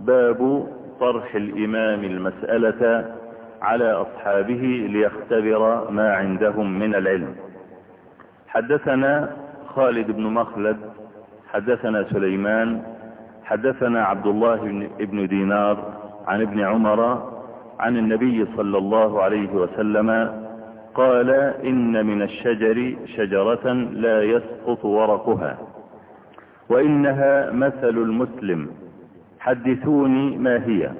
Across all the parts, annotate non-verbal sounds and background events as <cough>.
باب طرح الإمام المسألة على أصحابه ليختبر ما عندهم من العلم. حدثنا خالد بن مخلد حدثنا سليمان حدثنا عبد الله بن دينار عن ابن عمر عن النبي صلى الله عليه وسلم قال إن من الشجر شجرة لا يسقط ورقها وإنها مثل المسلم حدثوني ما هي؟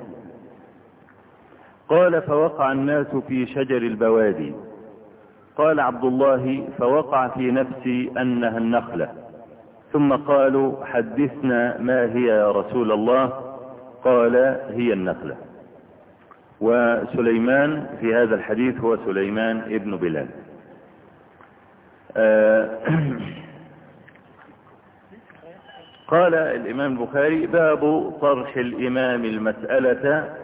قال فوقع الناس في شجر البوادي. قال عبد الله فوقع في نفسي أنها النخلة. ثم قالوا حدثنا ما هي يا رسول الله؟ قال هي النخلة. وسليمان في هذا الحديث هو سليمان ابن بلال. <clears throat> قال الإمام البخاري باب طرح الإمام المسألة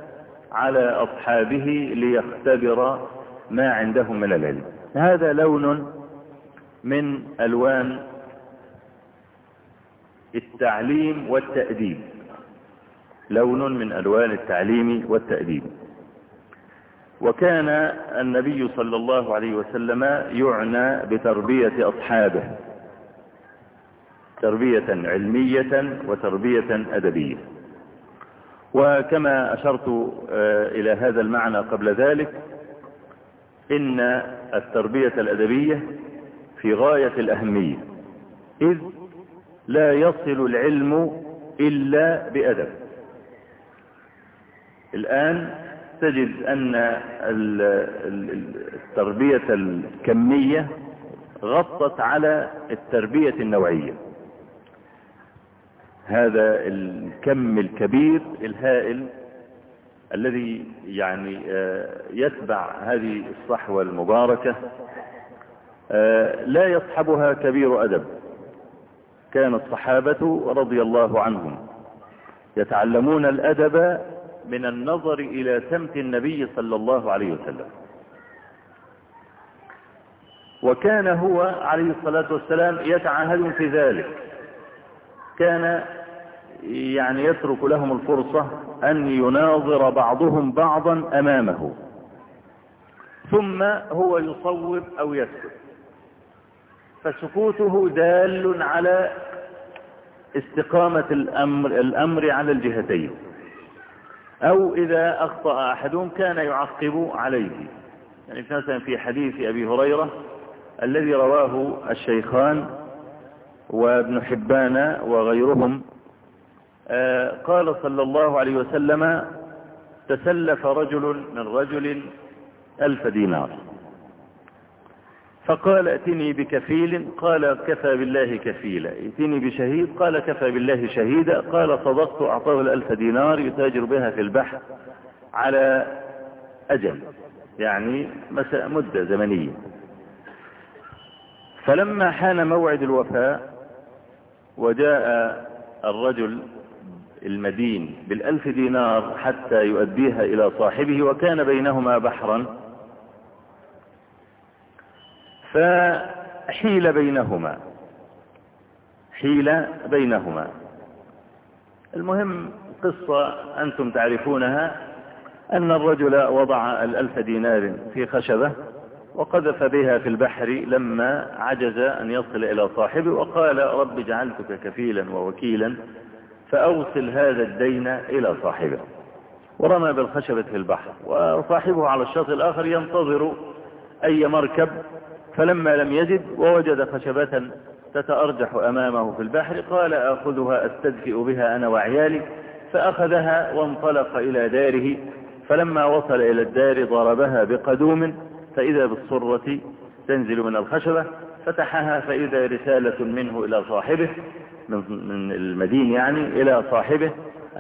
على أصحابه ليختبر ما عندهم من العلم. هذا لون من ألوان التعليم والتأديب. لون من ألوان التعليم والتأديب. وكان النبي صلى الله عليه وسلم يعنى بتربية أصحابه. تربية علمية وتربية أدبية. وكما أشرت إلى هذا المعنى قبل ذلك إن التربية الأدبية في غاية الأهمية إذ لا يصل العلم إلا بأدب. الآن تجد أن التربية الكمية غطت على التربية النوعية. هذا الكم الكبير الهائل الذي يعني يتبع هذه الصحوة المباركة لا يصحبها كبير أدب. كان الصحابة رضي الله عنهم يتعلمون الأدب من النظر إلى سمت النبي صلى الله عليه وسلم. وكان هو عليه الصلاة والسلام يتعهد في ذلك. كان يعني يترك لهم الفرصة أن يناظر بعضهم بعضا أمامه. ثم هو يصوب أو يسكت. فسكوته دال على استقامة الأمر, الأمر على الجهتين. أو إذا أخطأ أحدهم كان يعقب عليه. يعني مثلا في حديث أبي هريرة الذي رواه الشيخان وابن حبان وغيرهم قال صلى الله عليه وسلم تسلف رجل من رجل ألف دينار. فقال ائتني بكفيل. قال كفى بالله كفيلا. ائتني بشهيد. قال كفى بالله شهيدا. قال صدقت أعطاه الألف دينار يتاجر بها في البحر على أجل. يعني مدة زمنية. فلما حان موعد الوفاء وجاء الرجل المدين بالألف دينار حتى يؤديها إلى صاحبه وكان بينهما بحرا. فحيل بينهما حيل بينهما. المهم قصة أنتم تعرفونها أن الرجل وضع الألف دينار في خشبة وقذف بها في البحر لما عجز أن يصل إلى صاحبه وقال رب جعلتك كفيلا ووكيلا فأوصل هذا الدين إلى صاحبه. ورمى بالخشبة في البحر وصاحبه على الشاطئ الآخر ينتظر أي مركب فلما لم يجد ووجد خشبة تتأرجح أمامه في البحر قال أخذها أستدفئ بها أنا وعيالي. فأخذها وانطلق إلى داره فلما وصل إلى الدار ضربها بقدوم فإذا بالصرة تنزل من الخشبة فتحها فإذا رسالة منه إلى صاحبه من المدين يعني إلى صاحبه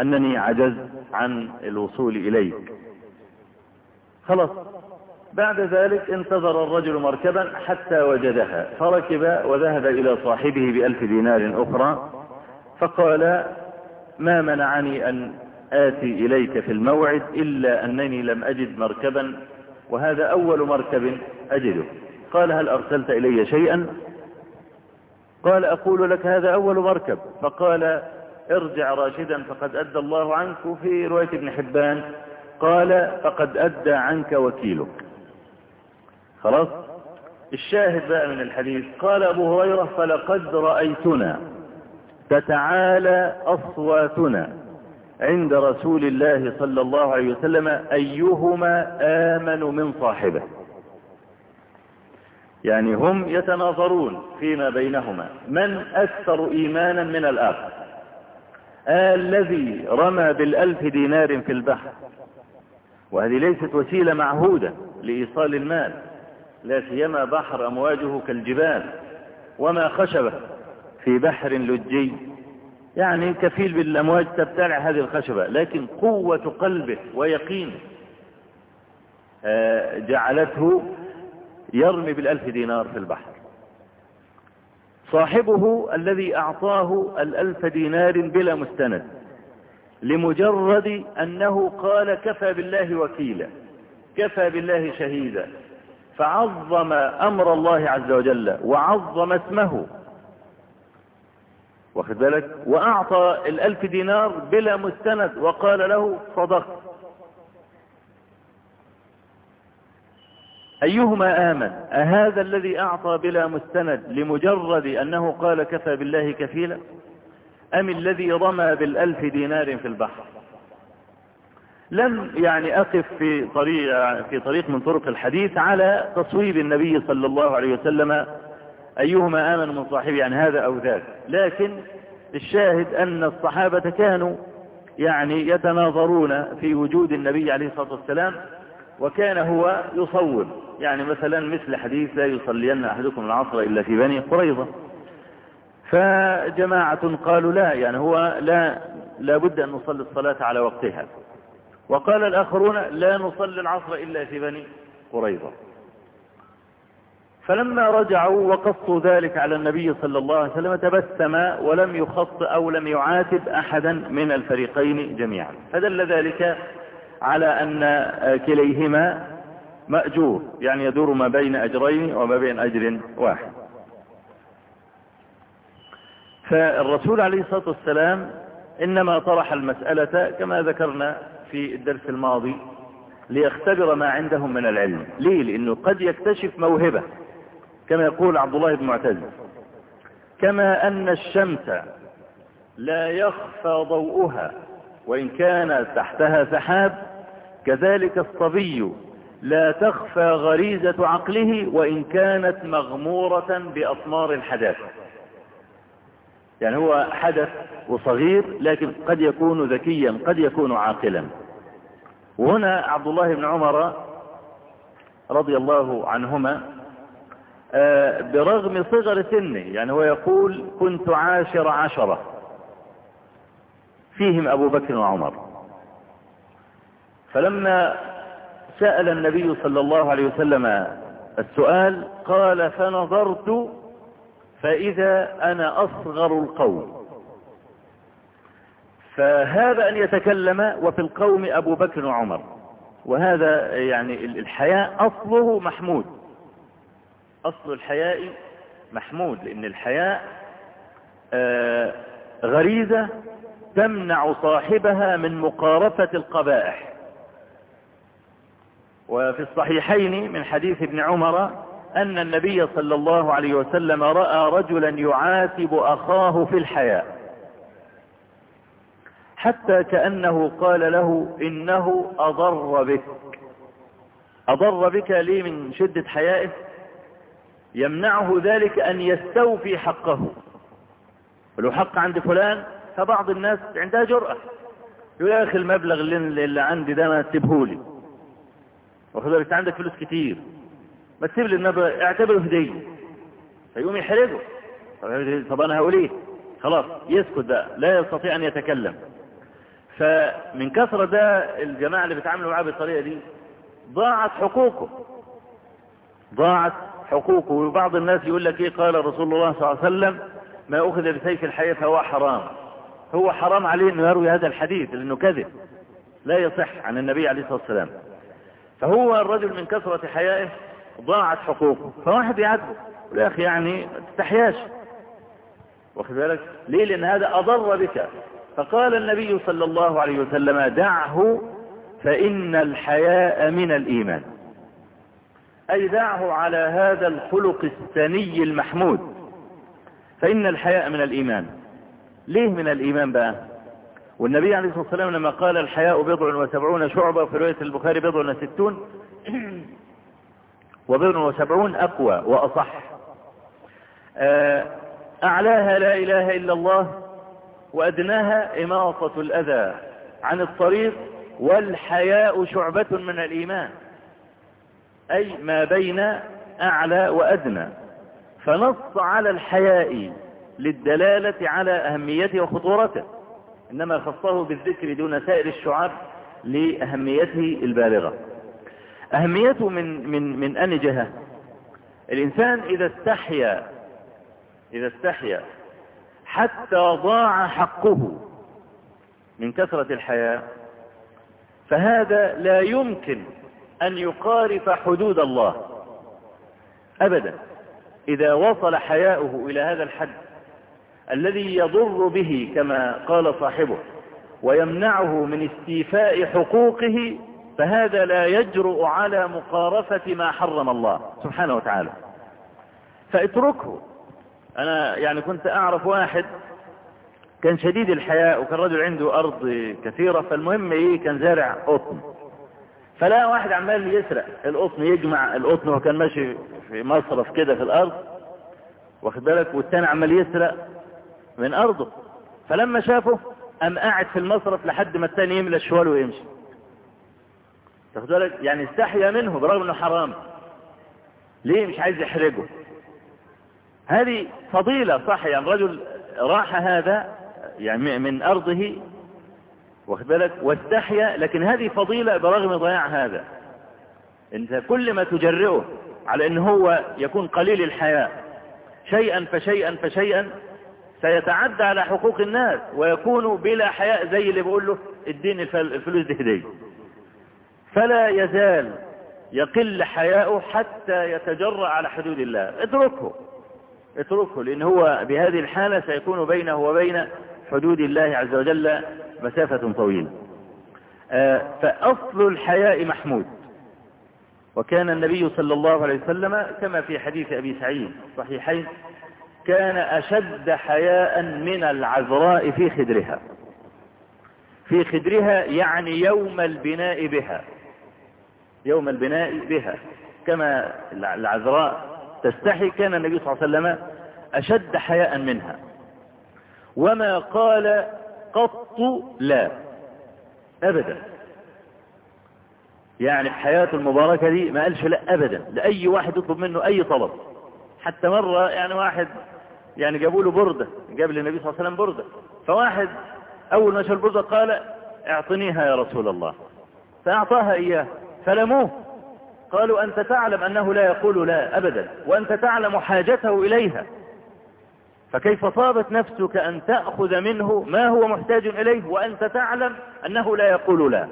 أنني عجزت عن الوصول إليك. خلاص. بعد ذلك انتظر الرجل مركبا حتى وجدها. فركب وذهب إلى صاحبه بألف دينار أخرى فقال ما منعني أن آتي إليك في الموعد إلا أنني لم أجد مركبا وهذا أول مركب أجده. قال هل أرسلت إلي شيئا؟ قال أقول لك هذا أول مركب. فقال ارجع راشدا فقد أدى الله عنك في رواية ابن حبان. قال فقد أدى عنك وكيلك. خلاص؟ الشاهد بقى من الحديث. قال أبو هريرة فلقد رأيتنا تتعالى أصواتنا عند رسول الله صلى الله عليه وسلم أيهما آمن من صاحبه. يعني هم يتناظرون فيما بينهما. من أكثر إيمانا من الآخر؟ الذي رمى بالألف دينار في البحر. وهذه ليست وسيلة معهودة لإيصال المال. لا سيما بحر أمواجه كالجبال وما خشبه في بحر لجي. يعني كفيل بالأمواج تبتلع هذه الخشبة لكن قوة قلبه ويقينه آه، جعلته يرمي بالألف دينار في البحر. صاحبه الذي أعطاه الألف دينار بلا مستند لمجرد أنه قال كفى بالله وكيلا كفى بالله شهيدا فعظم أمر الله عز وجل وعظم اسمه. واخد بالك؟ وأعطى الألف دينار بلا مستند وقال له صدقت. أيهما آمن؟ أهذا الذي أعطى بلا مستند لمجرد أنه قال كفى بالله كفيلا؟ أم الذي رمى بالألف دينار في البحر؟ لم يعني أقف في طريق, في طريق من طرق الحديث على تصويب النبي صلى الله عليه وسلم. أيهما آمن من صاحبه يعني هذا أو ذاك؟ لكن الشاهد أن الصحابة كانوا يعني يتناظرون في وجود النبي عليه الصلاة والسلام وكان هو يصور يعني مثلا مثل حديث لا يصلين أحدكم العصر إلا في بني قريظة. فجماعة قالوا لا يعني هو لا لابد أن نصلي الصلاة على وقتها. وقال الآخرون لا نصلي العصر إلا في بني قريظة. فلما رجعوا وقصوا ذلك على النبي صلى الله عليه وسلم تبسم ولم يخط أو لم يعاتب أحدا من الفريقين جميعا. فدل ذلك على أن كليهما مأجور يعني يدور ما بين أجرين وما بين أجر واحد. فالرسول عليه الصلاة والسلام إنما طرح المسألة كما ذكرنا في الدرس الماضي ليختبر ما عندهم من العلم. ليه؟ لأنه قد يكتشف موهبة كما يقول عبد الله بن معتز. كما أن الشمس لا يخفى ضوءها وإن كان تحتها سحاب كذلك الصبي لا تخفى غريزة عقله وإن كانت مغمورة بأطمار الحداث. يعني هو حدث وصغير لكن قد يكون ذكيا قد يكون عاقلا. وهنا عبد الله بن عمر رضي الله عنهما آه، برغم صغر سنه يعني هو يقول كنت عاشر عشرة. فيهم أبو بكر وعمر. فلما سأل النبي صلى الله عليه وسلم السؤال قال فنظرت فإذا أنا أصغر القوم. فهذا أن يتكلم وفي القوم أبو بكر وعمر. وهذا يعني الحياء أصله محمود. أصل الحياء محمود لأن الحياء آه، غريزة تمنع صاحبها من مقارفة القبائح. وفي الصحيحين من حديث ابن عمر أن النبي صلى الله عليه وسلم رأى رجلا يعاتب أخاه في الحياء حتى كأنه قال له إنه أضر بك. أضر بك ليه من شدة حيائه؟ يمنعه ذلك أن يستوفي حقه. ولو حق عند فلان؟ فبعض الناس عندها جرأة. يقول يا أخي المبلغ اللي, اللي عندي ده ما تسيبهولي. واخد بالك؟ عندك فلوس كتير. ما تسيب المبلغ اعتبره هدية. فيقوم يحرجه. طب أنا هقول إيه؟ خلاص يسكت ده لا يستطيع أن يتكلم. فمن كثرة ده الجماعة اللي بيتعاملوا معاه بالطريقة دي ضاعت حقوقه. ضاعت حقوقه. وبعض الناس يقول لك إيه؟ قال رسول الله صلى الله عليه وسلم ما أخذ بسيف الحياة فهو حرام. هو حرام عليه إنه يروي هذا الحديث لأنه كذب. لا يصح عن النبي عليه الصلاة والسلام. فهو الرجل من كثرة حيائه ضاعت حقوقه. فواحد يعاتبه. يا أخي يعني ما تستحياش واخد بالك؟ ليه؟ لأن هذا أضر بك. فقال النبي صلى الله عليه وسلم دعه فإن الحياء من الإيمان. أي دعه على هذا الخلق السني المحمود. فإن الحياء من الإيمان. ليه من الإيمان بقى؟ والنبي عليه الصلاة والسلام لما قال الحياء بضع وسبعون شعبة في رواية البخاري بضع وستون <clears throat> وبضع وسبعون أقوى وأصح. آه، أعلاها لا إله إلا الله وأدناها إماطة الأذى عن الطريق والحياء شعبة من الإيمان. أي ما بين أعلى وأدنى. فنص على الحياء للدلالة على أهميته وخطورته. إنما خصه بالذكر دون سائر الشعاب لأهميته البالغة. أهميته من, من, من أن جهة الإنسان إذا استحيا إذا استحيا حتى ضاع حقه من كثرة الحياة فهذا لا يمكن أن يقارف حدود الله أبدا. إذا وصل حياؤه إلى هذا الحد الذي يضر به كما قال صاحبه ويمنعه من استيفاء حقوقه فهذا لا يجرؤ على مقارفة ما حرم الله سبحانه وتعالى. فاتركه. أنا يعني كنت أعرف واحد كان شديد الحياء وكان رجل عنده أرض كثيرة فالمهم إيه كان زارع قطن. فلا واحد عمال يسرق القطن يجمع القطن وكان ماشي في مصرف كده في الأرض واخد بالك؟ والتاني عمال يسرق من أرضه. فلما شافه قام قاعد في المصرف لحد ما التاني يملى الشوال ويمشي. تاخد بالك؟ يعني استحيا منه برغم إنه حرام. ليه مش عايز يحرجه؟ هذه فضيلة صح يعني رجل راح هذا يعني من أرضه واخد بالك؟ واستحيا لكن هذه فضيلة برغم ضياع هذا. أنت كل ما تجرئه على إن هو يكون قليل الحياة شيئا فشيئا فشيئا سيتعدى على حقوق الناس ويكون بلا حياء زي اللي بيقول له اديني الفلوس دي هدية. فلا يزال يقل حياؤه حتى يتجرأ على حدود الله. اتركه. اتركه لأن هو بهذه الحالة سيكون بينه وبين حدود الله عز وجل مسافة طويلة. آه، فأصل الحياء محمود. وكان النبي صلى الله عليه وسلم كما في حديث أبي سعيد صحيحين كان أشد حياء من العذراء في خدرها. في خدرها يعني يوم البناء بها. يوم البناء بها. كما العذراء تستحي كان النبي صلى الله عليه وسلم أشد حياء منها. وما قال قط لا. أبدا. يعني حياته المباركة دي ما قالش لا أبدا. لأي واحد يطلب منه أي طلب. حتى مرة يعني واحد يعني جابوا له بردة جاب للنبي صلى الله عليه وسلم بردة. فواحد أول ما شاف البردة قال أعطنيها يا رسول الله. فأعطاها إياه. فلموه قالوا أنت تعلم أنه لا يقول لا أبدا وأنت تعلم حاجته إليها. فكيف طابت نفسك أن تأخذ منه ما هو محتاج إليه وأنت تعلم أنه لا يقول لا؟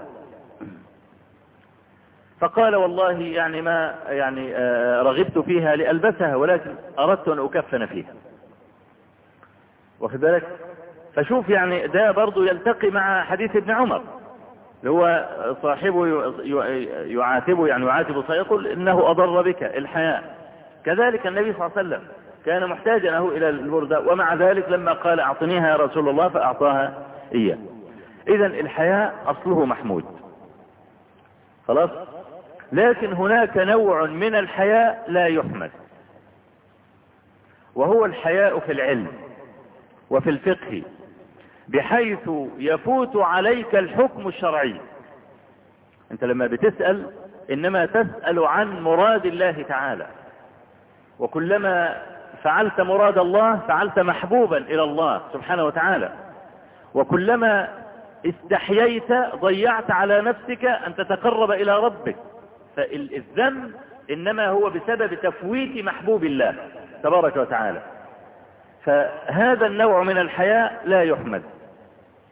فقال والله يعني ما يعني آه، رغبت فيها لألبسها ولكن أردت أن أكفن فيها. واخد بالك؟ فشوف يعني ده برضو يلتقي مع حديث ابن عمر اللي هو صاحبه يعاتبه يعني يعاتبه فيقول إنه أضر بك الحياء. كذلك النبي صلى الله عليه وسلم كان محتاجا له إلى البردة ومع ذلك لما قال أعطنيها يا رسول الله فأعطاها إياه. اذا الحياء أصله محمود. خلاص؟ لكن هناك نوع من الحياء لا يحمد وهو الحياء في العلم. وفي الفقه بحيث يفوت عليك الحكم الشرعي. أنت لما بتسأل إنما تسأل عن مراد الله تعالى. وكلما فعلت مراد الله فعلت محبوبا إلى الله سبحانه وتعالى. وكلما استحييت ضيعت على نفسك أن تتقرب إلى ربك. فالذنب إنما هو بسبب تفويت محبوب الله تبارك وتعالى. فهذا النوع من الحياء لا يحمد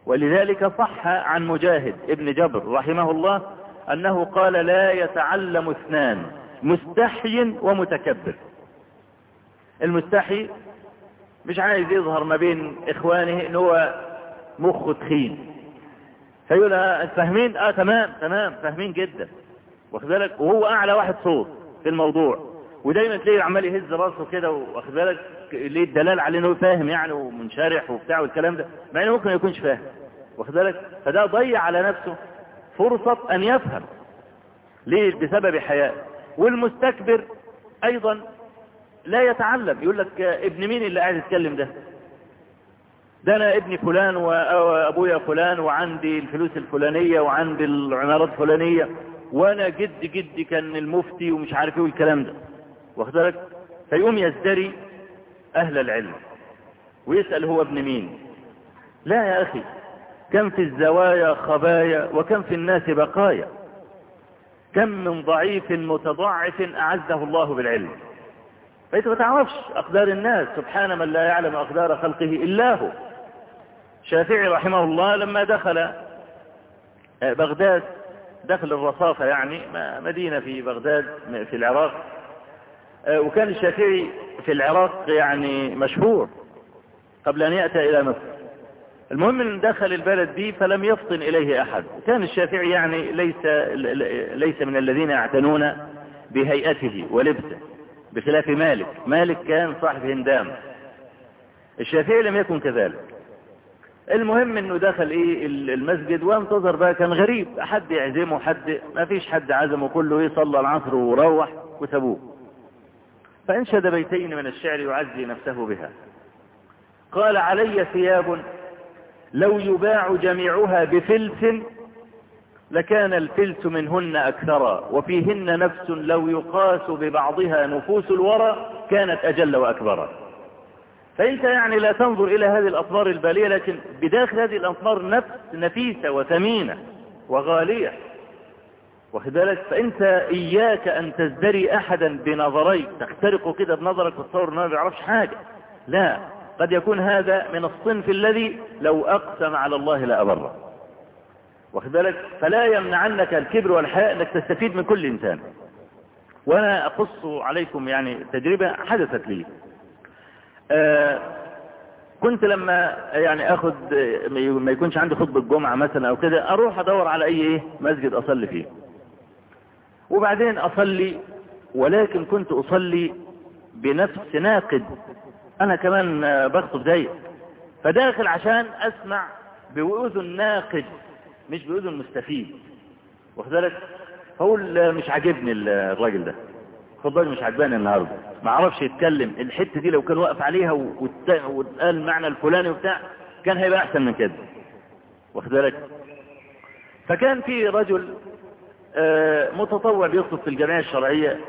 ولذلك صح عن مجاهد ابن جبر رحمه الله أنه قال لا يتعلم اثنان مستحي ومتكبر. المستحي مش عايز يظهر ما بين إخوانه إن هو مخه تخين. فيقول فاهمين؟ آه تمام تمام فاهمين جدا. واخد بالك؟ وهو أعلى واحد صوت في الموضوع. ودايما تلاقيه عمال يهز راسه كده واخد بالك؟ ليه الدلال على إنه فاهم يعني ومنشرح وبتاع والكلام ده مع إنه ممكن ما يكونش فاهم. واخد بالك؟ فده ضيع على نفسه فرصة أن يفهم. ليه؟ بسبب حياء والمستكبر أيضا لا يتعلم. يقول لك ابن مين اللي قاعد يتكلم ده؟ ده أنا ابن فلان وابويا فلان وعندي الفلوس الفلانية وعندي العمارات الفلانية وأنا جد جدي كان المفتي ومش عارف إيه والكلام ده. واخد بالك؟ فيقوم يزدري أهل العلم ويسأل هو ابن مين؟ لا يا أخي كم في الزوايا خبايا وكم في الناس بقايا؟ كم من ضعيف متضعف أعزه الله بالعلم؟ فإنت ما تعرفش أقدار الناس سبحان من لا يعلم أقدار خلقه إلا هو. شافعي رحمه الله لما دخل بغداد دخل الرصافة يعني مدينة في بغداد في العراق. وكان الشافعي في العراق يعني مشهور قبل أن يأتي إلى مصر. المهم أن دخل البلد دي فلم يفطن إليه أحد. كان الشافعي يعني ليس, ليس من الذين يعتنون بهيئته ولبسه بخلاف مالك. مالك كان صاحب هندام. الشافعي لم يكن كذلك. المهم إنه دخل إيه المسجد وانتظر بقى كان غريب. حد يعزمه حد ما فيش حد عزمه كله إيه صلى العصر وروح وسابوه. فانشد بيتين من الشعر يعزي نفسه بها. قال علي ثياب لو يباع جميعها بفلس لكان الفلس منهن أكثر وفيهن نفس لو يقاس ببعضها نفوس الورى كانت أجل وأكبر. فأنت يعني لا تنظر إلى هذه الأطمار البالية لكن بداخل هذه الأطمار نفس نفيسة وثمينة وغالية. واخد بالك؟ فأنت إياك أن تزدري أحدا بنظريك تخترق كده بنظرك وتصور أنه ما بيعرفش حاجة. لا قد يكون هذا من الصنف الذي لو أقسم على الله لأبره بالك؟ فلا يمنعنك الكبر والحياء إنك تستفيد من كل إنسان. وأنا أقص عليكم يعني تجربة حدثت لي. آه كنت لما يعني اخد ما يكونش عندي خطبة جمعة مثلا أو كده أروح أدور على أي إيه؟ مسجد أصلي فيه. وبعدين أصلي ولكن كنت أصلي بنفس ناقد. أنا كمان بخطب زيك فداخل عشان أسمع بأذن ناقد مش بأذن مستفيد. واخد بالك؟ هقول مش عاجبني الراجل ده. بالك مش عجباني النهارده. ما عرفش يتكلم. الحتة دي لو كان واقف عليها واتقال المعنى الفلاني وبتاع كان هيبقى أحسن من كده. واخد بالك؟ فكان في رجل متطوع بيخطب في الجمعية الشرعية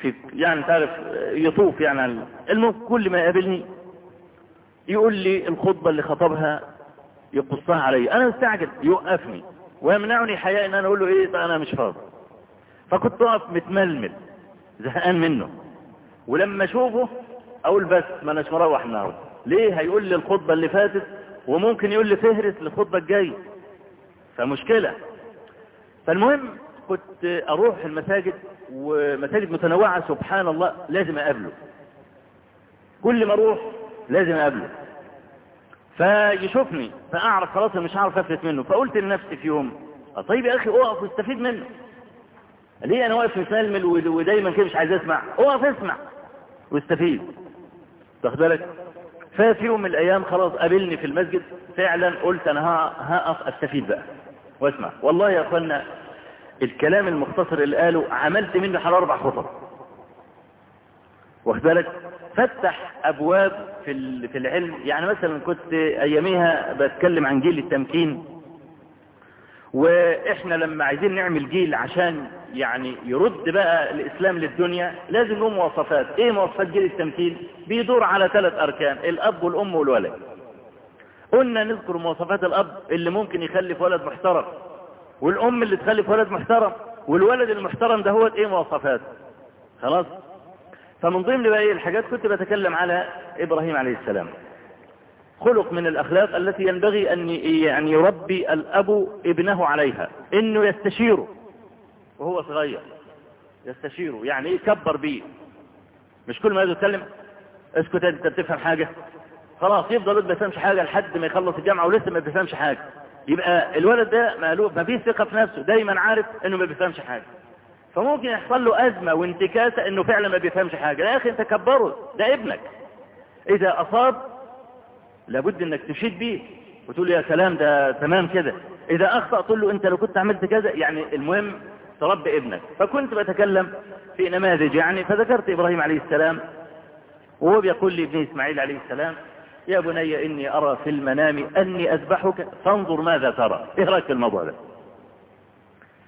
في يعني تعرف يطوف يعني المهم كل ما يقابلني يقول لي الخطبة اللي خطبها يقصها علي أنا مستعجل يوقفني ويمنعني حياء إن أنا أقول له إيه ده أنا مش فاضي. فكنت اقف متململ زهقان منه. ولما أشوفه أقول بس ما اناش مروح النهارده. ليه؟ هيقول لي الخطبة اللي فاتت وممكن يقول لي فهرس للخطبة الجاية. فمشكلة فالمهم كنت أروح المساجد ومساجد متنوعة سبحان الله لازم أقابله. كل ما أروح لازم أقابله. فيشوفني فأعرف خلاص مش هعرف أفلت منه. فقلت لنفسي في يوم طيب يا أخي أقف واستفيد منه. ليه؟ أنا واقف متململ ودايما كده مش عايز أسمع. أقف اسمع واستفيد. تاخد بالك؟ ففي يوم من الأيام خلاص قابلني في المسجد فعلا قلت أنا هقف أستفيد بقى. واسمع. والله يا أخوانا الكلام المختصر اللي قاله عملت منه حوالي أربع خطب واخد بالك؟ فتح أبواب في في العلم. يعني مثلا كنت أياميها بتكلم عن جيل التمكين. وإحنا لما عايزين نعمل جيل عشان يعني يرد بقى الإسلام للدنيا لازم له مواصفات. إيه مواصفات جيل التمكين؟ بيدور على ثلاث أركان الأب والأم والولد. قلنا نذكر مواصفات الأب اللي ممكن يخلف ولد محترم. والأم اللي تخلف ولد محترم. والولد المحترم ده هو إيه مواصفاته خلاص؟ فمن ضمن بقى إيه الحاجات كنت بتكلم على إبراهيم عليه السلام. خلق من الأخلاق التي ينبغي أن يعني يربي الأب ابنه عليها. إنه يستشيره وهو صغير. يستشيره يعني يكبر بيه. مش كل ما يتكلم. اسكت أنت بتفهم حاجة؟ خلاص يفضل ما بيفهمش حاجة لحد ما يخلص الجامعة ولسه ما بيفهمش حاجة. يبقى الولد ده مقلوب ما فيش ثقة في نفسه دايما عارف إنه ما بيفهمش حاجة. فممكن يحصل له أزمة وانتكاسة إنه فعلا ما بيفهمش حاجة. يا أخي أنت كبره ده ابنك. إذا أصاب لابد إنك تشيد بيه وتقول يا سلام ده تمام كده. إذا أخطأ تقول له أنت لو كنت عملت كذا يعني المهم تربي ابنك. فكنت بتكلم في نماذج يعني فذكرت إبراهيم عليه السلام وهو بيقول لي ابن إسماعيل عليه السلام يا بني إني أرى في المنام أني أذبحك فانظر ماذا ترى. إيه رأيك في الموضوع ده؟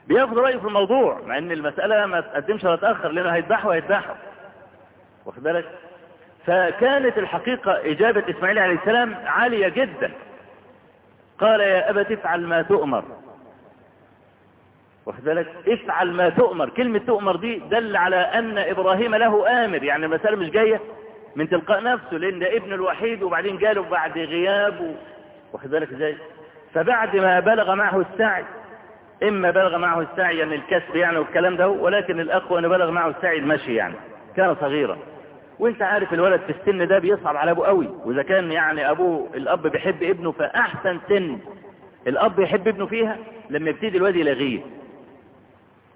بياخد رأيه في الموضوع مع إن المسألة ما تقدمش ولا تأخر لأنه هيذبحه هيذبحه واخد بالك؟ فكانت الحقيقة إجابة إسماعيل عليه السلام عالية جدا. قال يا أبت افعل ما تؤمر. واخد بالك؟ افعل ما تؤمر. كلمة تؤمر دي دل على أن إبراهيم له آمر. يعني المسألة مش جاية. من تلقاء نفسه لأن ده ابن الوحيد وبعدين جاله بعد غياب و... واخد بالك إزاي؟ فبعد ما بلغ معه السعي إما بلغ معه السعي يعني الكسب يعني والكلام ده ولكن الأقوى إنه بلغ معه السعي المشي يعني كان صغيرا. وأنت عارف الولد في السن ده بيصعب على أبوه قوي وإذا كان يعني أبوه الأب بيحب ابنه فأحسن سن الأب يحب ابنه فيها لما يبتدي الواد يلاغيه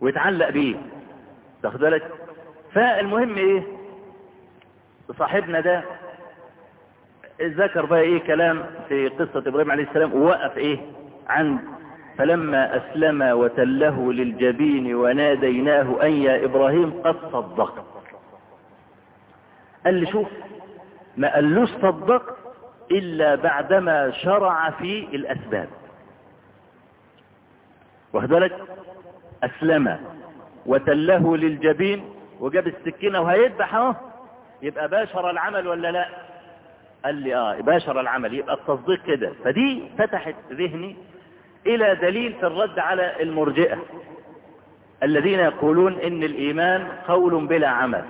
ويتعلق بيه تاخد بالك؟ فالمهم إيه؟ صاحبنا ده ذكر بقى إيه كلام في قصة إبراهيم عليه السلام ووقف إيه عند فلما أسلم وتله للجبين وناديناه أن يا إبراهيم قد صدقت. قال لي شوف ما قالوش صدقت إلا بعدما شرع في الأسباب. واخد بالك؟ أسلم وتله للجبين وجاب السكينة وهيذبح أهو. يبقى باشر العمل ولا لا؟ قال لي آه باشر العمل يبقى التصديق كده. فدي فتحت ذهني إلى دليل في الرد على المرجئة الذين يقولون إن الإيمان قول بلا عمل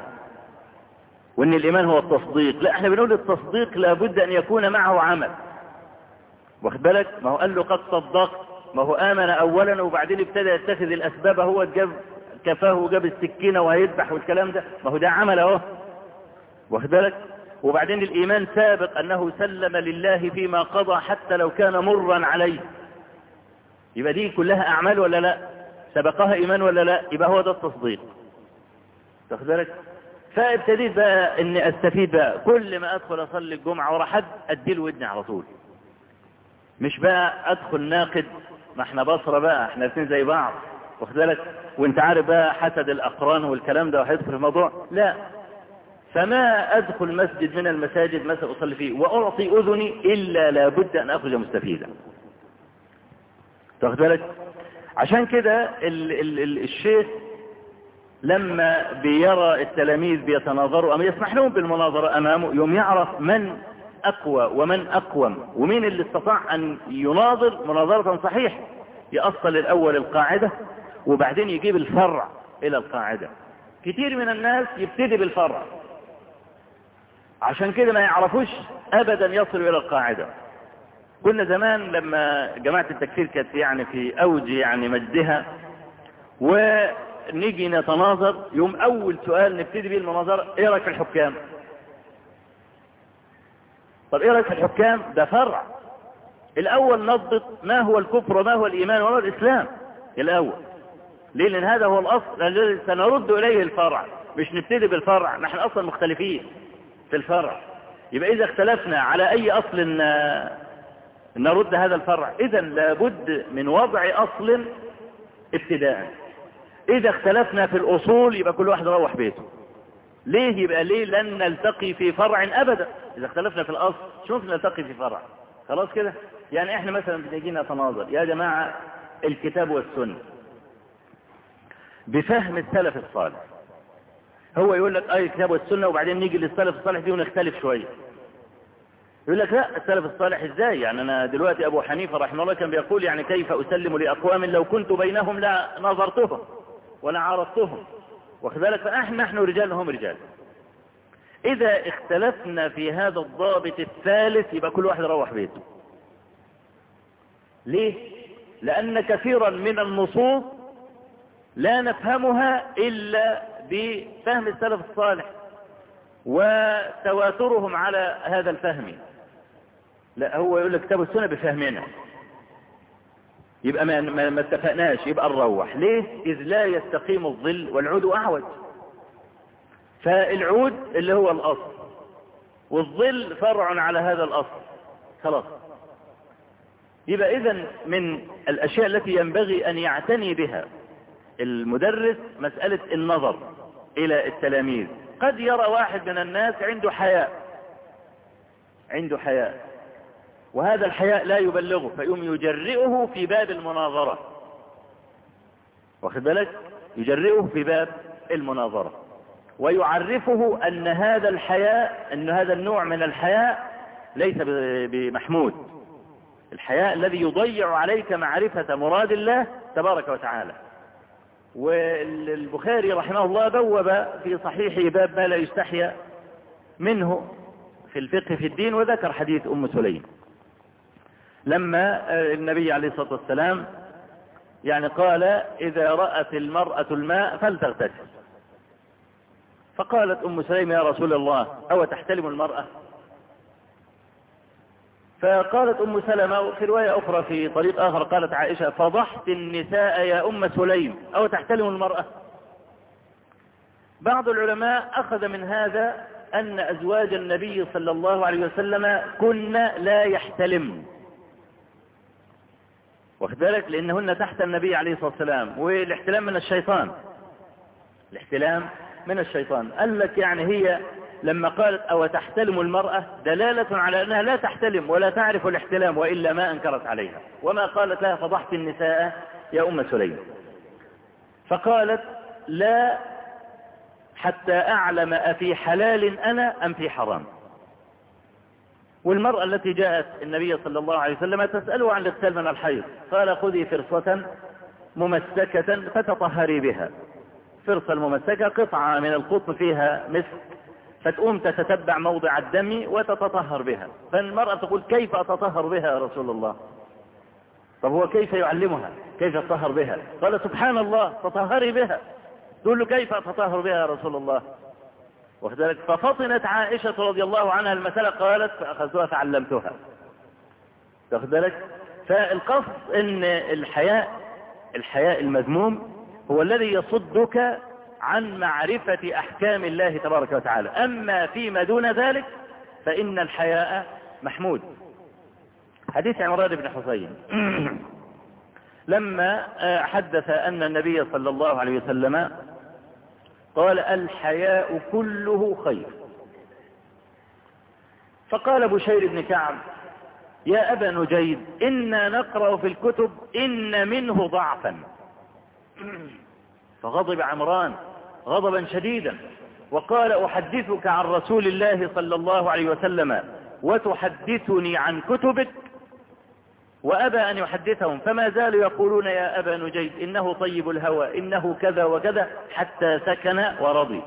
وإن الإيمان هو التصديق. لا إحنا بنقول التصديق لابد أن يكون معه عمل. واخد بالك؟ ما هو قال له قد صدقت. ما هو آمن أولا وبعدين ابتدى يتخذ الأسباب هو جاب كفاه وجاب السكينة وهيذبح والكلام ده. ما هو ده عمل أهو. واخد بالك؟ وبعدين الإيمان سابق أنه سلم لله فيما قضى حتى لو كان مرا عليه. يبقى دي كلها أعمال ولا لا؟ سبقها إيمان ولا لا؟ يبقى هو ده التصديق. واخد بالك؟ فابتديت بقى إني أستفيد بقى. كل ما أدخل أصلي الجمعة ورا حد اديله ودني على طول. مش بقى أدخل ناقد ما إحنا بصرة بقى إحنا الاثنين زي بعض. واخد بالك؟ وأنت عارف بقى حسد الأقران والكلام ده وهيدخل في الموضوع؟ لا. فما أدخل مسجد من المساجد مثلا اصلي فيه وأعطي أذني إلا لابد أن أخرج مستفيدا. واخد بالك؟ عشان كده ال ال ال الشيخ لما بيرى التلاميذ بيتناظروا أم يسمح لهم بالمناظرة أمامه؟ يوم يعرف من أقوى ومن أقوم ومين اللي استطاع أن يناظر مناظرة صحيحة؟ يأصل الأول القاعدة وبعدين يجيب الفرع إلى القاعدة. كتير من الناس يبتدي بالفرع. عشان كده ما يعرفوش أبدا يصلوا إلى القاعدة. كنا زمان لما جماعة التكفير كانت يعني في أوج يعني مجدها ونيجي نتناظر يوم أول سؤال نبتدي به المناظرة إيه رأيك في الحكام؟ طب إيه رأيك في الحكام؟ ده فرع. الأول نضبط ما هو الكفر وما هو الإيمان وما هو الإسلام. الأول. ليه؟ لأن هذا هو الذي سنرد إليه الفرع. مش نبتدي بالفرع. نحن أصلا مختلفين. في الفرع يبقى إذا اختلفنا على أي أصل نرد هذا الفرع إذا لابد من وضع أصل ابتداء. إذا اختلفنا في الأصول يبقى كل واحد روح بيته. ليه يبقى ليه لن نلتقي في فرع ابدا؟ إذا اختلفنا في الأصل شوف نلتقي في فرع. خلاص كده؟ يعني إحنا مثلا بنيجي نتناظر يا جماعة الكتاب والسنة. بفهم السلف الصالح. هو يقول لك اي الكتاب والسنة وبعدين نيجي للسلف الصالح دي ونختلف شوية يقول لك لا السلف الصالح إزاي؟ يعني أنا دلوقتي أبو حنيفة رحمه الله كان بيقول يعني كيف أسلم لأقوام لو كنت بينهم لا نظرتهم ولا عرضتهم وكذلك فاحنا نحن رجال هم رجال. إذا اختلفنا في هذا الضابط الثالث يبقى كل واحد يروح بيته. ليه؟ لأن كثيرا من النصوص لا نفهمها إلا بفهم السلف الصالح وتواترهم على هذا الفهم. لا هو يقول لك كتاب السنة بفهمنا. يبقى ما, ما اتفقناش يبقى نروح. ليه؟ إذ لا يستقيم الظل والعود أعوج. فالعود اللي هو الأصل والظل فرع على هذا الأصل. خلاص. يبقى إذا من الأشياء التي ينبغي أن يعتني بها. المدرس مسألة النظر إلى التلاميذ. قد يرى واحد من الناس عنده حياء. عنده حياء. وهذا الحياء لا يبلغه فيقوم يجرئه في باب المناظرة. واخد بالك؟ يجرئه في باب المناظرة. ويعرفه أن هذا الحياء أن هذا النوع من الحياء ليس بمحمود. الحياء الذي يضيع عليك معرفة مراد الله تبارك وتعالى. والبخاري رحمه الله بوب في صحيحه باب ما لا يستحيا منه في الفقه في الدين وذكر حديث أم سليم. لما النبي عليه الصلاة والسلام يعني قال إذا رأت المرأة الماء فلتغتسل. فقالت أم سليم يا رسول الله أو تحتلم المرأة؟ فقالت أم سلمة في رواية أخرى في طريق آخر قالت عائشة فضحت النساء يا أم سليم. أو تحتلم المرأة. بعض العلماء أخذ من هذا أن أزواج النبي صلى الله عليه وسلم كن لا يحتلمن واخد بالك؟ لأنهن تحت النبي عليه الصلاة والسلام. والاحتلام من الشيطان. الاحتلام من الشيطان. قال لك يعني هي لما قالت أو تحتلم المرأة دلالة على أنها لا تحتلم ولا تعرف الاحتلام وإلا ما أنكرت عليها. وما قالت لها فضحت النساء يا أم سليم. فقالت لا حتى أعلم أفي حلال أنا أم في حرام. والمرأة التي جاءت النبي صلى الله عليه وسلم تسأله عن الاغتسال من الحيض. قال خذي فرصة ممسكة فتطهري بها. فرصة الممسكة قطعة من القطن فيها مسك. فتقوم تتتبع موضع الدم وتتطهر بها. فالمرأة تقول كيف أتطهر بها يا رسول الله؟ طب هو كيف يعلمها؟ كيف تطهر بها؟ قال سبحان الله تطهري بها. تقول له كيف أتطهر بها يا رسول الله؟ وكذلك ففطنت عائشة رضي الله عنها المسألة قالت فأخذتها فعلمتها. واخد بالك فالقصد إن الحياء الحياء المذموم هو الذي يصدك عن معرفة أحكام الله تبارك وتعالى. أما فيما دون ذلك فإن الحياء محمود. حديث عمران بن حسين. <clears throat> لما حدث أن النبي صلى الله عليه وسلم قال الحياء كله خير. فقال بشير بن كعب يا أبا نجيد إنا نقرأ في الكتب إن منه ضعفا. <clears throat> فغضب عمران غضبا شديدا. وقال أحدثك عن رسول الله صلى الله عليه وسلم وتحدثني عن كتبك. وأبى أن يحدثهم. فما زالوا يقولون يا أبا نجيد إنه طيب الهوى إنه كذا وكذا حتى سكن ورضي.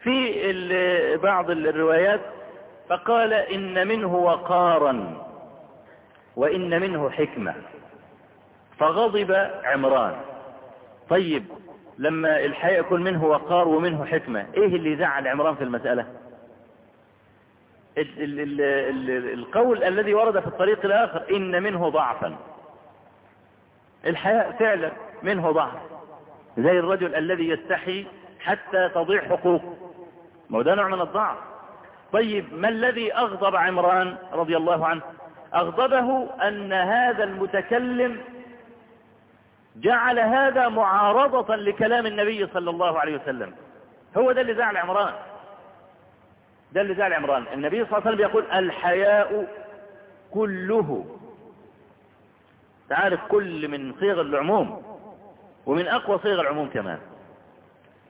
في بعض الروايات فقال إن منه وقارا وإن منه حكمة. فغضب عمران. طيب. لما الحياء يكون منه وقار ومنه حكمة إيه اللي زعل عمران في المسألة؟ القول الذي ورد في الطريق الآخر إن منه ضعفا. الحياء فعلا منه ضعف. زي الرجل الذي يستحي حتى تضيع حقوقه ما ده نوع من الضعف. طيب ما الذي أغضب عمران رضي الله عنه؟ أغضبه أن هذا المتكلم جعل هذا معارضة لكلام النبي صلى الله عليه وسلم. هو ده اللي زعل عمران. ده اللي زعل عمران. النبي صلى الله عليه وسلم يقول الحياء كله. تعرف كل من صيغ العموم ومن أقوى صيغ العموم كمان.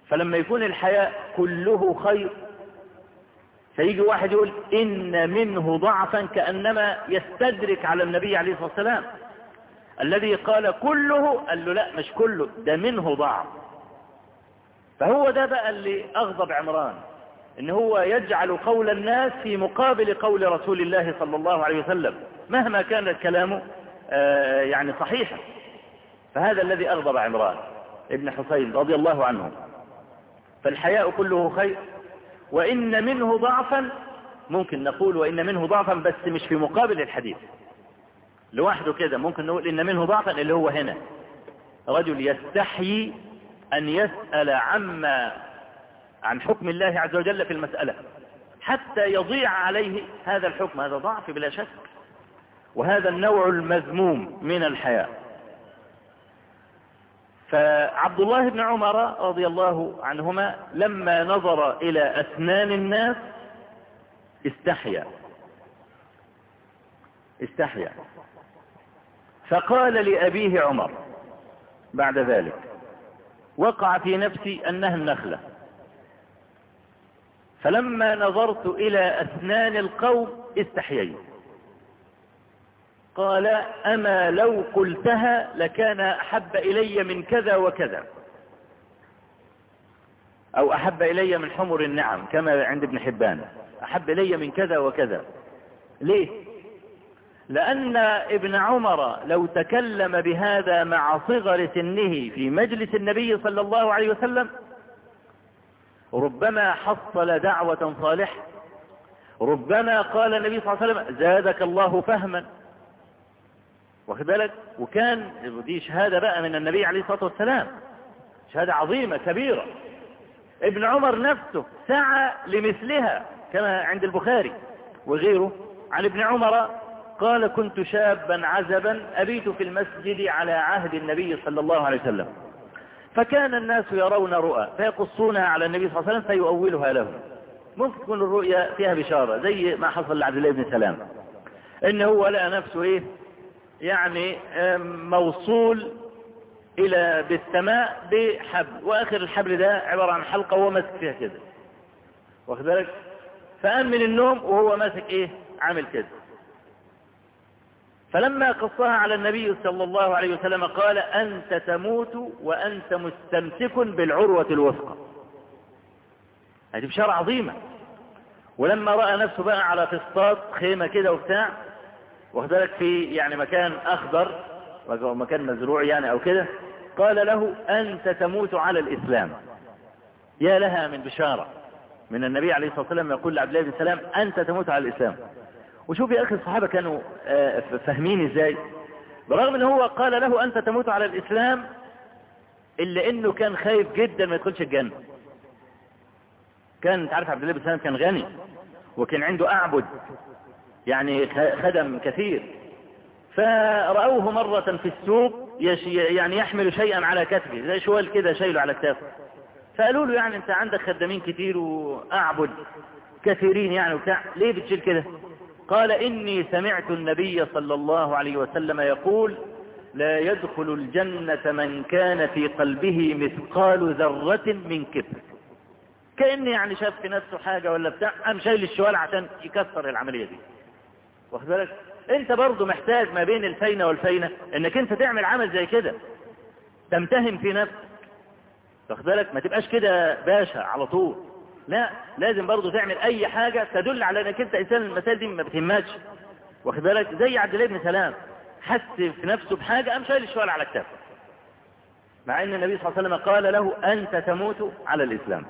فلما يكون الحياء كله خير فيجي واحد يقول إن منه ضعفا كأنما يستدرك على النبي عليه الصلاة والسلام. الذي قال كله قال له لا مش كله ده منه ضعف فهو ده بقى اللي أغضب عمران إن هو يجعل قول الناس في مقابل قول رسول الله صلى الله عليه وسلم مهما كان الكلام آه يعني صحيحا فهذا الذي أغضب عمران ابن حسين رضي الله عنه. فالحياء كله خير وإن منه ضعفا ممكن نقول وإن منه ضعفا بس مش في مقابل الحديث. لوحده كده ممكن نقول إن منه ضعفا اللي هو هنا. رجل يستحيي أن يسأل عما عن حكم الله عز وجل في المسألة حتى يضيع عليه هذا الحكم. هذا ضعف بلا شك. وهذا النوع المذموم من الحياة. فعبد الله بن عمر رضي الله عنهما لما نظر إلى أسنان الناس استحيا. استحيا. فقال لأبيه عمر بعد ذلك وقع في نفسي أنها النخلة. فلما نظرت إلى أسنان القوم استحييت. قال أما لو قلتها لكان أحب إلي من كذا وكذا. أو أحب إلي من حمر النعم كما عند ابن حبان. أحب إلي من كذا وكذا. ليه؟ لأن ابن عمر لو تكلم بهذا مع صغر سنه في مجلس النبي صلى الله عليه وسلم ربما حصل دعوة صالحة ربما قال النبي صلى الله عليه وسلم زادك الله فهما. واخد بالك؟ وكان دي شهادة بقى من النبي عليه الصلاة والسلام شهادة عظيمة كبيرة. ابن عمر نفسه سعى لمثلها كما عند البخاري وغيره. عن ابن عمر قال كنت شابا عزبا أبيت في المسجد على عهد النبي صلى الله عليه وسلم. فكان الناس يرون رؤى فيقصونها على النبي صلى الله عليه وسلم فيؤولها لهم ممكن تكون الرؤيا فيها بشارة زي ما حصل لعبد الله بن سلام. إن هو لقى نفسه إيه؟ يعني موصول إلى بالسماء بحبل. وآخر الحبل ده عبارة عن حلقة وهو ماسك فيها كده. واخد بالك؟ فقام من النوم وهو ماسك إيه؟ عامل كده. فلما قصها على النبي صلى الله عليه وسلم قال أنت تموت وأنت مستمسك بالعروة الوثقى. هذه بشارة عظيمة. ولما رأى نفسه بقى على فسطاط خيمة كده وبتاع واخدلك في يعني مكان أخضر مكان مزروع يعني أو كده قال له أنت تموت على الإسلام. يا لها من بشارة. من النبي عليه الصلاة والسلام يقول لعبد الله بن سلام أنت تموت على الإسلام. وشوف يا أخي الصحابة كانوا فاهمين إزاي؟ برغم إن هو قال له أنت تموت على الإسلام إلا إنه كان خايف جدا ما يدخلش الجنة. كان تعرف عبد الله بن سلام كان غني وكان عنده أعبد يعني خدم كثير. فرأوه مرة في السوق يعني يحمل شيئا على كتفه زي شوال كده شايله على كتافه. فقالوا له يعني أنت عندك خدامين كتير وأعبد كثيرين يعني وبتاع ليه بتشيل كده؟ قال إني سمعت النبي صلى الله عليه وسلم يقول لا يدخل الجنة من كان في قلبه مثقال ذرة من كبر. كأني يعني شاف في نفسه حاجة ولا بتاع قام شايل الشوال عشان يكسر العملية دي. واخد بالك؟ انت برضه محتاج ما بين الفينة والفينة انك انت تعمل عمل زي كده. تمتهم في نفسك. واخد بالك؟ ما تبقاش كده باشا على طول. لا لازم برضه تعمل أي حاجة تدل على إنك أنت إنسان المسائل دي ما بتهمكش. واخد بالك؟ زي عبد الله بن سلام حس في نفسه بحاجة قام شايل الشوال على كتافه. مع إن النبي صلى الله عليه وسلم قال له أنت تموت على الإسلام.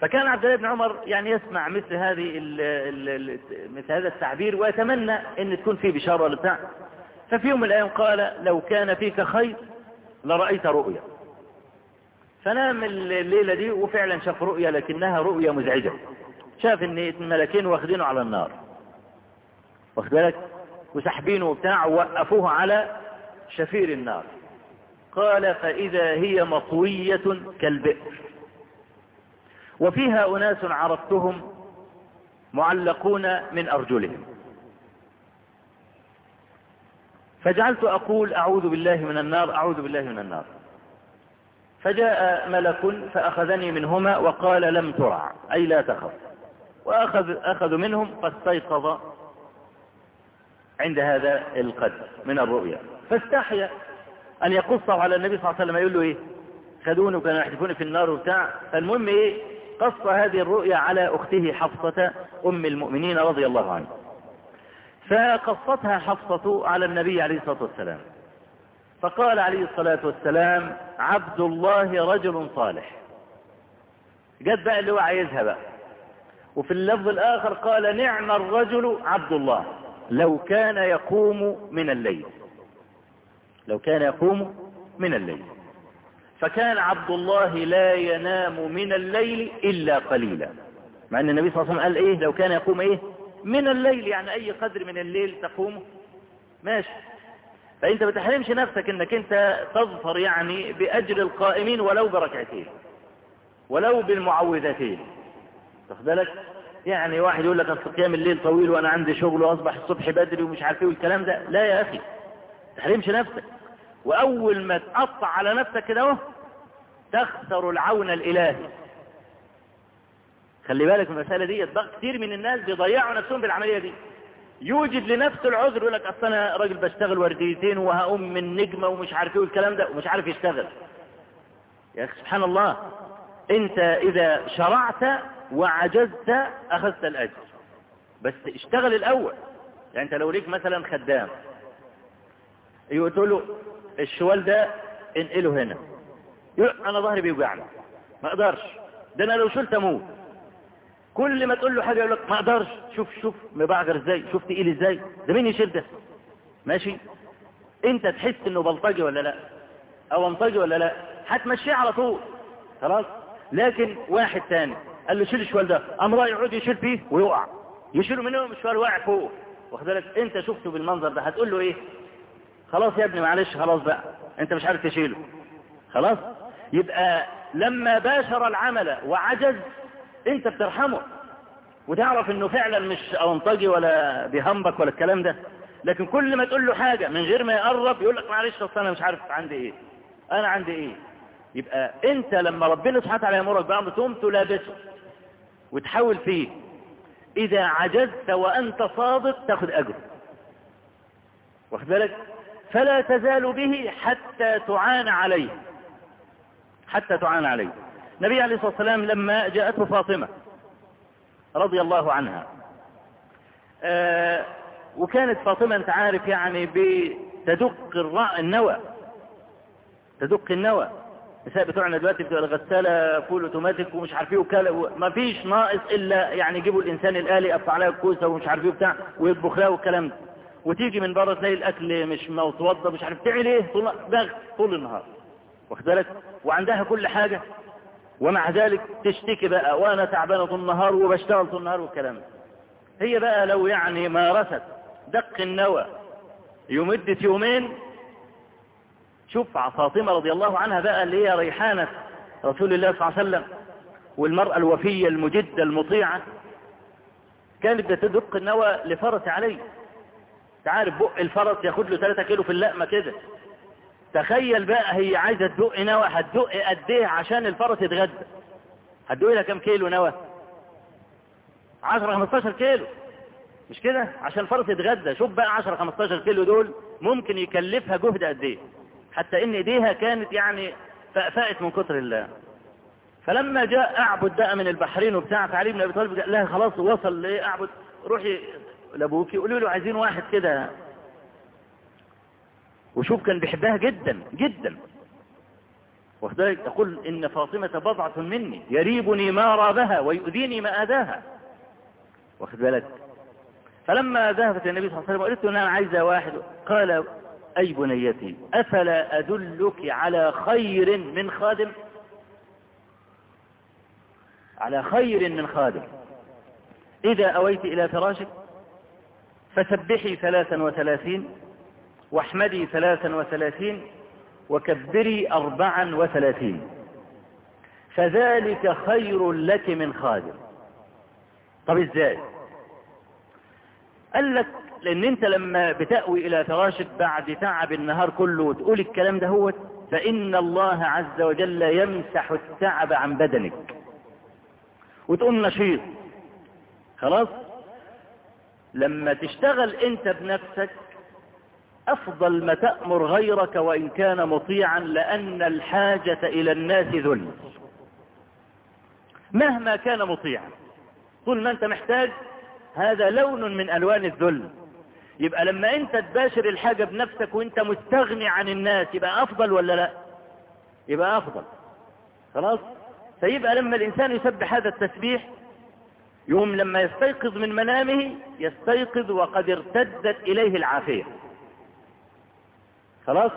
فكان عبد الله بن عمر يعني يسمع مثل هذه ال ال ال مثل هذا التعبير ويتمنى إن تكون فيه بشارة ولا بتاع. ففي يوم من الأيام قال لو كان فيك خير لرأيت رؤيا. فنام الليلة دي وفعلا شاف رؤيا لكنها رؤيا مزعجة. شاف إن الملكين واخدينه على النار. واخد بالك؟ وسحبينه وبتاع ووقفوه على شفير النار. قال فإذا هي مطوية كالبئر. وفيها أناس عرفتهم معلقون من أرجلهم. فجعلت أقول أعوذ بالله من النار أعوذ بالله من النار. فجاء ملك فأخذني منهما وقال لم ترع أي لا تخف. وأخذ أخذ منهم فاستيقظ عند هذا القدر من الرؤيا. فاستحيا أن يقصه على النبي صلى الله عليه وسلم يقول له إيه؟ خدوني وكانوا يحدفوني في النار وبتاع. فالمهم إيه؟ قص هذه الرؤيا على أخته حفصة أم المؤمنين رضي الله عنها. فقصتها حفصة على النبي عليه الصلاة والسلام. فقال عليه الصلاة والسلام عبد الله رجل صالح. جد بقى اللي هو عايزها بقى. وفي اللفظ الآخر قال نعم الرجل عبد الله. لو كان يقوم من الليل. لو كان يقوم من الليل. فكان عبد الله لا ينام من الليل إلا قليلا. مع أن النبي صلى الله عليه وسلم قال إيه؟ لو كان يقوم إيه؟ من الليل. يعني أي قدر من الليل تقوم؟ ماشي. فأنت ما تحرمش نفسك أنك أنت تظفر يعني بأجر القائمين ولو بركعتين ولو بالمعوذتين. تاخد بالك؟ يعني واحد يقول لك اصل قيام الليل طويل وأنا عندي شغل وأصبح الصبح بدري ومش عارف إيه والكلام ده. لا يا أخي تحرمش نفسك. وأول ما تقطع على نفسك كده أهو تخسر العون الإلهي. خلي بالك من المسألة دي بقى كتير من الناس بيضيعوا نفسهم بالعملية دي. يوجد لنفسه العذر يقول لك أصل أنا راجل بشتغل ورديتين وهقوم من نجمة ومش عارف إيه والكلام ده ومش عارف يشتغل. يا أخي سبحان الله أنت إذا شرعت وعجزت أخذت الأجر. بس اشتغل الأول. يعني أنت لو ليك مثلا خدام يقول له الشوال ده انقله هنا. أنا ظهري بيوجعني. ما أقدرش. ده أنا لو شلت أموت. كل ما تقول له حاجة يقول لك ما أقدرش. شوف شوف مبعجر إزاي؟ شوف تقيل إزاي؟ ده مين يشيل ده ماشي؟ أنت تحس إنه بلطجي ولا لا؟ أو أنطجي ولا لا؟ هتمشيه على طول. خلاص؟ لكن واحد تاني قال له شيل الشوال ده. قام رايح يقعد يشيل فيه ويقع. يشيله منه الشوال واقع فوق. واخد بالك؟ أنت شفته بالمنظر ده. هتقول له إيه؟ خلاص يا ابني معلش خلاص بقى. أنت مش عارف تشيله. خلاص؟ يبقى لما باشر العمل وعجز انت بترحمه. وتعرف انه فعلا مش اونطجي ولا بيهمبك ولا الكلام ده. لكن كل ما تقول له حاجة من غير ما يقرب يقول لك معلش اصل أنا مش عارف عندي إيه. أنا عندي إيه. يبقى أنت لما ربنا سبحانه وتعالى يأمرك بأمر تقوم تلابسه وتحاول فيه. إذا عجزت وأنت صادق تاخد اجر واخد بالك؟ فلا تزال به حتى تعان عليه. حتى تعان عليه. النبي عليه الصلاة والسلام لما جاءته فاطمة رضي الله عنها. آه وكانت فاطمة أنت عارف يعني بتدق الرأ النوى. تدق النوى. النساء بتوعنا دلوقتي بتبقى الغسالة فول أوتوماتيك ومش عارف إيه وكلا ما فيش ناقص إلا يعني يجيبوا الإنسان الآلي يقطع عليها الكوسة ومش عارف إيه وبتاع ويطبخ لها والكلام ده. وتيجي من بره تلاقي الأكل مش متوضى مش عارف تعمل إيه؟ طول طول النهار. واخد بالك؟ وعندها كل حاجة. ومع ذلك تشتكي بقى وأنا تعبانه طول النهار وبشتغل طول النهار والكلام ده. هي بقى لو يعني مارست دق النوى يمدت يومين شوف فاطمة رضي الله عنها بقى اللي هي ريحانة رسول الله صلى الله عليه وسلم والمرأة الوفية المجدة المطيعة كانت بتدق النوى لفرس عليه تعرف بق الفرس ياخد له 3 كيلو في اللقمة كده. تخيل بقى هي عايزة تدق نوى هتدق قد إيه عشان الفرس يتغدى. هتدق لها كام كيلو نوى؟ 10 15 كيلو. مش كده؟ عشان الفرس يتغدى. شوف بقى 10 15 كيلو دول ممكن يكلفها جهد قد إيه. حتى إن إيديها كانت يعني فأفأت من كتر الله. فلما جاء أعبد بقى من البحرين وبتاع فعلي بن أبي طالب قال لها خلاص وصل لإيه؟ أعبد روحي لابوك يقولوا له عايزين واحد كده. وشوف كان بيحبها جدا جدا. وذلك يقول إن فاطمة بضعة مني يريبني ما رابها ويؤذيني ما آذاها. واخد بالك فلما ذهبت النبي صلى الله عليه وسلم وقلت له أنا عايزة واحد. قال أي بنيتي؟ أفلا أدلك على خير من خادم؟ على خير من خادم. إذا أويت إلى فراشك فسبحي ثلاثا وثلاثين. واحمدي ثلاثا وثلاثين وكبري أربعا وثلاثين. فذلك خير لك من خادم. طب إزاي؟ قال لك لأن أنت لما بتأوي إلى فراشك بعد تعب النهار كله وتقول الكلام ده هو فإن الله عز وجل يمسح التعب عن بدنك. وتقوم نشيط. خلاص؟ لما تشتغل أنت بنفسك أفضل ما تأمر غيرك وإن كان مطيعا لأن الحاجة إلى الناس ذل. مهما كان مطيعا. طول ما أنت محتاج هذا لون من ألوان الذل. يبقى لما أنت تباشر الحاجة بنفسك وأنت مستغني عن الناس يبقى أفضل ولا لا؟ يبقى أفضل. خلاص؟ فيبقى لما الإنسان يسبح هذا التسبيح يوم لما يستيقظ من منامه يستيقظ وقد ارتدت إليه العافية. خلاص؟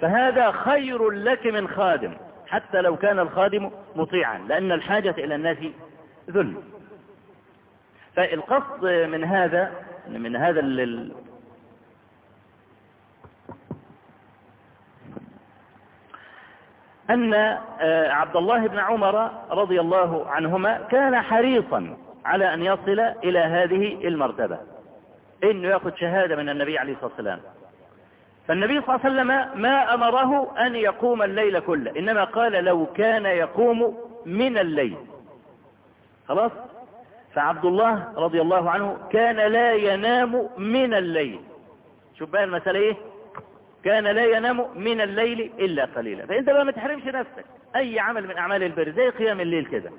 فهذا خير لك من خادم حتى لو كان الخادم مطيعا لأن الحاجة إلى الناس ذل. فالقصد من هذا من هذا ال... أن عبد الله بن عمر رضي الله عنهما كان حريصا على أن يصل إلى هذه المرتبة. إنه يأخذ شهادة من النبي عليه الصلاة والسلام. فالنبي صلى الله عليه وسلم ما أمره أن يقوم الليل كله إنما قال لو كان يقوم من الليل. خلاص؟ فعبد الله رضي الله عنه كان لا ينام من الليل. شوف بقى المسألة إيه؟ كان لا ينام من الليل إلا قليلا. فأنت بقى ما تحرمش نفسك. أي عمل من أعمال البر زي قيام الليل كده.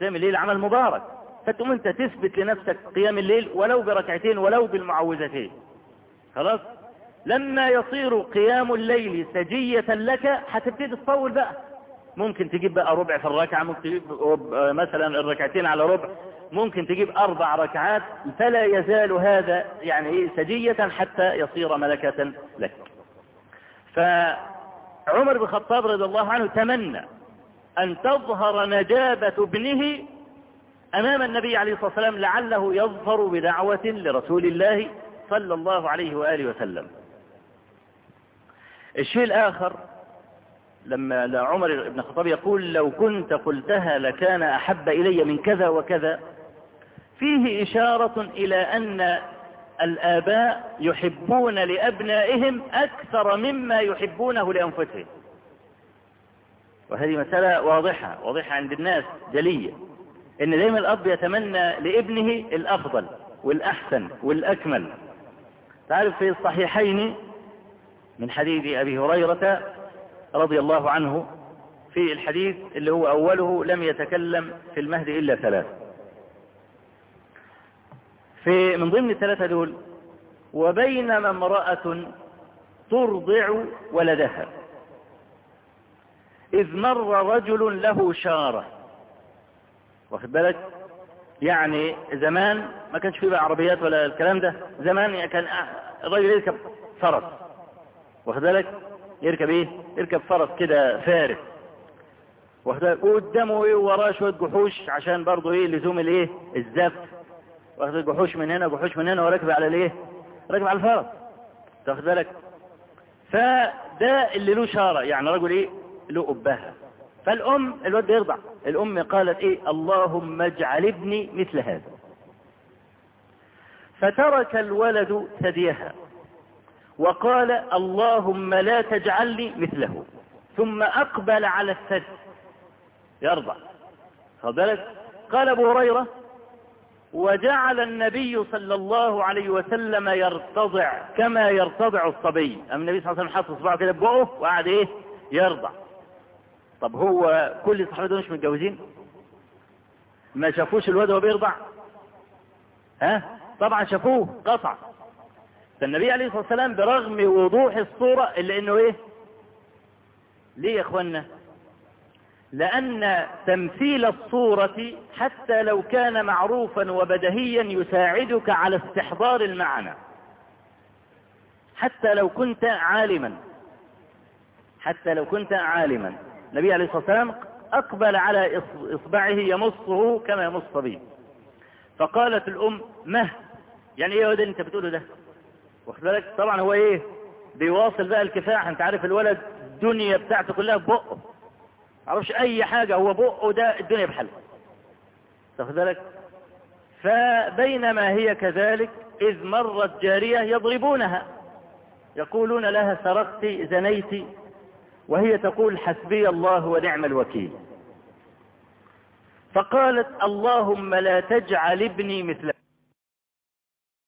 قيام الليل عمل مبارك. فتقوم أنت تثبت لنفسك قيام الليل ولو بركعتين ولو بالمعوذتين. خلاص؟ لما يصير قيام الليل سجية لك هتبتدي تطول بقى. ممكن تجيب بقى ربع في الركعة ممكن تجيب مثلا الركعتين على ربع. ممكن تجيب أربع ركعات فلا يزال هذا يعني سجية حتى يصير ملكة لك. فعمر بن الخطاب رضي الله عنه تمنى أن تظهر نجابة ابنه أمام النبي عليه الصلاة والسلام لعله يظفر بدعوة لرسول الله صلى الله عليه وآله وسلم. الشيء الآخر لما عمر بن الخطاب يقول لو كنت قلتها لكان أحب إلي من كذا وكذا فيه إشارة إلى أن الآباء يحبون لأبنائهم أكثر مما يحبونه لأنفسهم. وهذه مسألة واضحة واضحة عند الناس جلية. إن دائما الأب يتمنى لابنه الأفضل والأحسن والأكمل. تعرف في الصحيحين من حديث أبي هريرة رضي الله عنه في الحديث اللي هو أوله لم يتكلم في المهد إلا ثلاث. في من ضمن الثلاثة دول وبينما امرأة ترضع ولدها إذ مر رجل له شارة. واخد بالك؟ يعني زمان ما كانش فيه بقى عربيات ولا الكلام ده زمان كان الراجل يركب فرس. واخد بالك؟ يركب إيه؟ يركب فرس كده فارس واخد بالك؟ وقدامه إيه؟ وراه شوية جحوش عشان برضه إيه؟ لزوم الإيه؟ الزفت. واخد جحوش من هنا جحوش من هنا وراكب على الإيه؟ راكب على الفرس. واخد بالك؟ فده اللي له شارة يعني رجل إيه؟ له أبها فالأم الواد بيرضع. الأم قالت إيه؟ اللهم اجعل ابني مثل هذا. فترك الولد ثديها وقال اللهم لا تجعلني مثله ثم أقبل على الثدي يرضع بالك؟ قال أبو هريرة وجعل النبي صلى الله عليه وسلم يرتضع كما يرتضع الصبي. أم النبي صلى الله عليه وسلم حط اصبعه كده بقه وقعد إيه؟ يرضع طب هو كل الصحابة دول مش متجوزين؟ ما شافوش الواد وهو بيرضع؟ ها؟ طبعا شافوه قطع. فالنبي عليه الصلاة والسلام برغم وضوح الصورة إلا إنه إيه؟ ليه يا اخوانا لأن تمثيل الصورة حتى لو كان معروفا وبدهيا يساعدك على استحضار المعنى. حتى لو كنت عالما. حتى لو كنت عالما. النبي عليه الصلاة والسلام أقبل على إصبعه يمصه كما يمص صبي فقالت الأم مه. يعني إيه ده أنت بتقوله ده؟ واخد بالك؟ طبعا هو إيه؟ بيواصل بقى الكفاح أنت عارف الولد الدنيا بتاعته كلها ببقه عرفش أي حاجة هو بقه ده الدنيا بحل تاخد بالك؟ فبينما هي كذلك إذ مرت جارية يضربونها. يقولون لها سرقت زنيت وهي تقول حسبي الله ونعم الوكيل. فقالت اللهم لا تجعل ابني مثل